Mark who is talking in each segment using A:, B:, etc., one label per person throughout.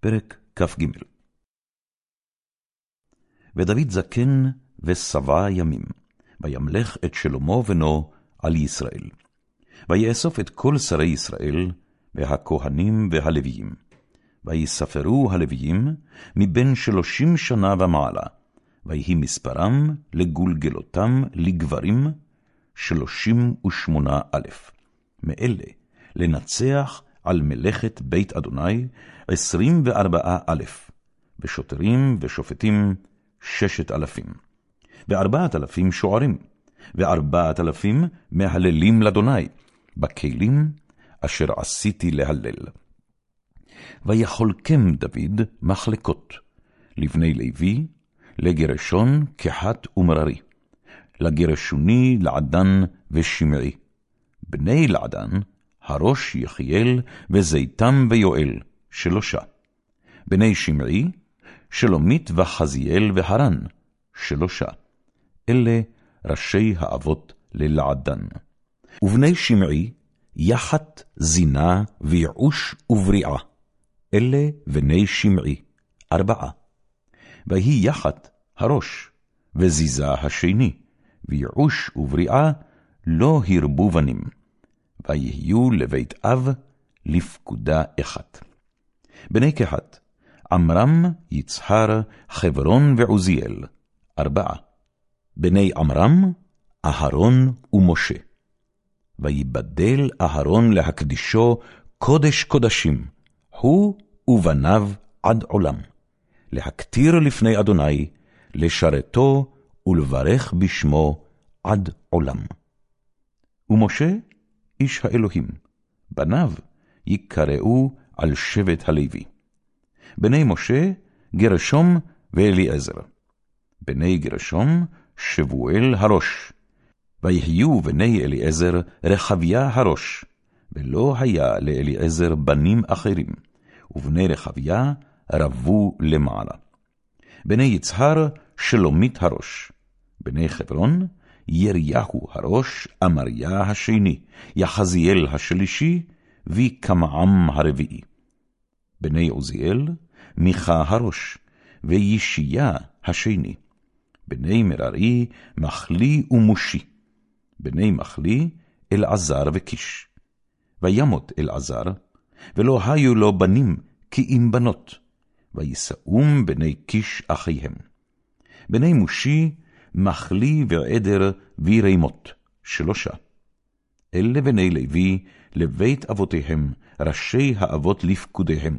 A: פרק כ"ג ודוד זקן ושבע ימים, וימלך את שלמה בנו על ישראל. ויאסוף את כל שרי ישראל, והכהנים והלוויים. ויספרו הלוויים מבין שלושים שנה ומעלה, ויהי מספרם לגולגלותם לגברים, שלושים ושמונה אלף. מאלה לנצח על מלאכת בית אדוני עשרים וארבעה אלף, ושוטרים ושופטים ששת אלפים, וארבעת אלפים שוערים, וארבעת אלפים מהללים לאדוני, בכלים אשר עשיתי להלל. ויחולקם דוד מחלקות, לבני לוי, לגרשון, קחת ומררי, לגרשוני, לעדן ושמעי. בני לעדן, הראש יחיאל, וזיתם ויואל, שלושה. בני שמעי, שלומית וחזיאל והרן, שלושה. אלה ראשי האבות ללעדן. ובני שמעי, יחת, זינה, ויעוש ובריעה. אלה בני שמעי, ארבעה. ויהי יחת הראש, וזיזה השני, ויעוש ובריעה לא הרבו בנים. ויהיו לבית אב לפקודה אחת. בני קהת, עמרם, יצהר, חברון ועוזיאל, ארבעה. בני עמרם, אהרון ומשה. ויבדל אהרון להקדישו קודש קודשים, הוא ובניו עד עולם, להקטיר לפני אדוני, לשרתו ולברך בשמו עד עולם. ומשה איש האלוהים, בניו יקראו על שבט הלוי. בני משה, גרשום ואליעזר. בני גרשום, שבואל הראש. ויהיו בני אליעזר רחביה הראש, ולא היה לאליעזר בנים אחרים, ובני רחביה רבו למעלה. בני יצהר, שלומית הראש. בני חברון, יריהו הראש, אמריה השני, יחזיאל השלישי, וקמעם הרביעי. בני עוזיאל, מיכה הראש, וישיה השני. בני מררי, מחלי ומושי. בני מחלי, אלעזר וקיש. וימות אלעזר, ולא היו לו בנים, כי אם בנות. וישאום בני קיש אחיהם. בני מושי, מחלי ועדר וירימות, שלושה. אלה בני לוי, לבית אבותיהם, ראשי האבות לפקודיהם,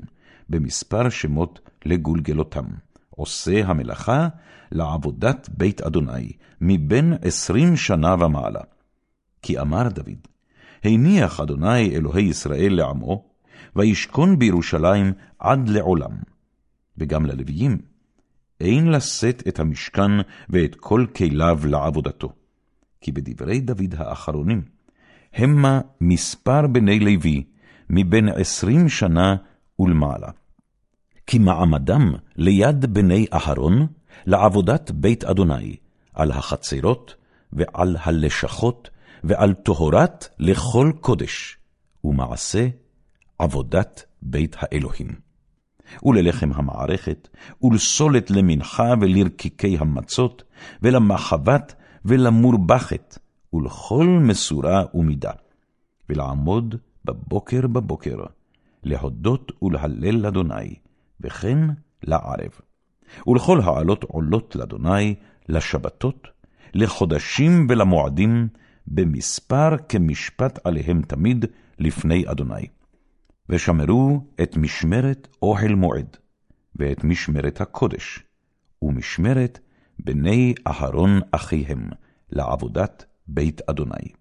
A: במספר שמות לגולגלותם, עושה המלאכה לעבודת בית אדוני, מבין עשרים שנה ומעלה. כי אמר דוד, הניח אדוני אלוהי ישראל לעמו, וישכון בירושלים עד לעולם. וגם ללוויים, אין לשאת את המשכן ואת כל כליו לעבודתו. כי בדברי דוד האחרונים, המה מספר בני לוי מבין עשרים שנה ולמעלה. כי מעמדם ליד בני אהרון לעבודת בית אדוני, על החצרות ועל הלשכות ועל טהרת לכל קודש, ומעשה עבודת בית האלוהים. וללחם המערכת, ולסולת למנחה ולרקיקי המצות, ולמחבת ולמורבכת, ולכל מסורה ומידה. ולעמוד בבוקר בבוקר, להודות ולהלל לאדוני, וכן לערב. ולכל העלות עולות לאדוני, לשבתות, לחודשים ולמועדים, במספר כמשפט עליהם תמיד לפני אדוני. ושמרו את משמרת אוהל מועד, ואת משמרת הקודש, ומשמרת בני אהרון אחיהם, לעבודת בית אדוני.